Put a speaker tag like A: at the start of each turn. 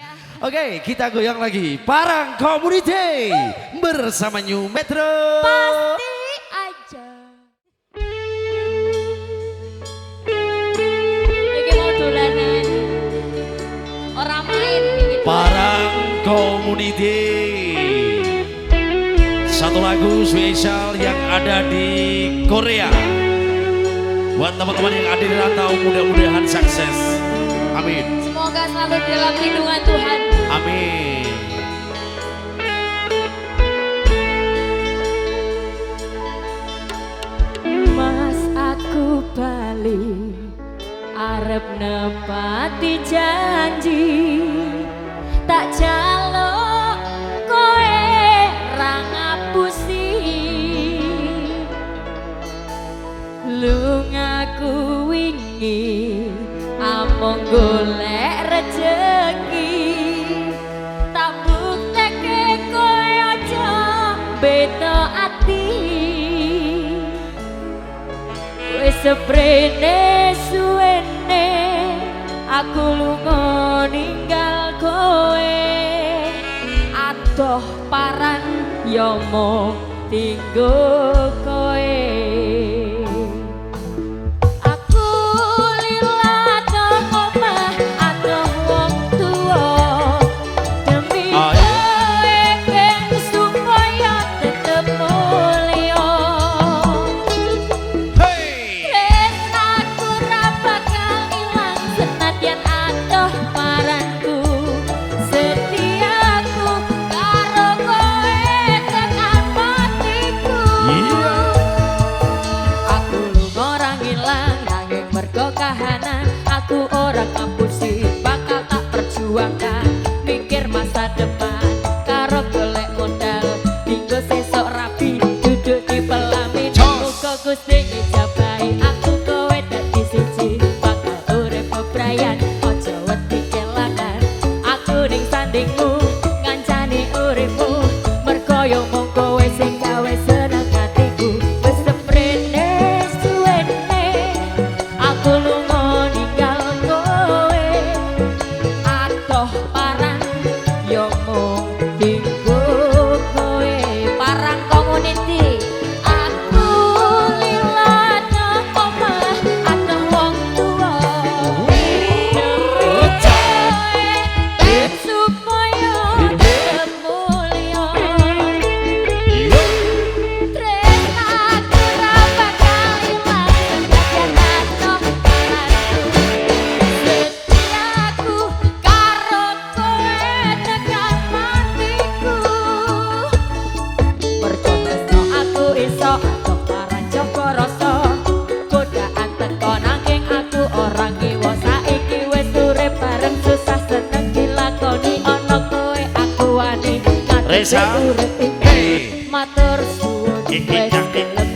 A: Yeah. Oke, okay, kita goyang lagi. Parang Community bersama New Metro.
B: Pasti aja. Iki mau dolanan. orang main.
A: Parang Community. Satu lagu spesial yang ada di Korea. Buat teman-teman yang ada di rantau mudah-mudahan sukses.
B: Semoga selalu dalam lindungan Tuhan.
A: Amin.
B: Mas aku balik arep nepati janji tak jalo koe rangapusi. Lu lungaku wingi among golek beto ati. Kue seprene suene Aku lungo ninggal kowe. Atoh parang yomo tinggo kowe. take your.
A: Reza. Hei
B: Matur suwun Bajang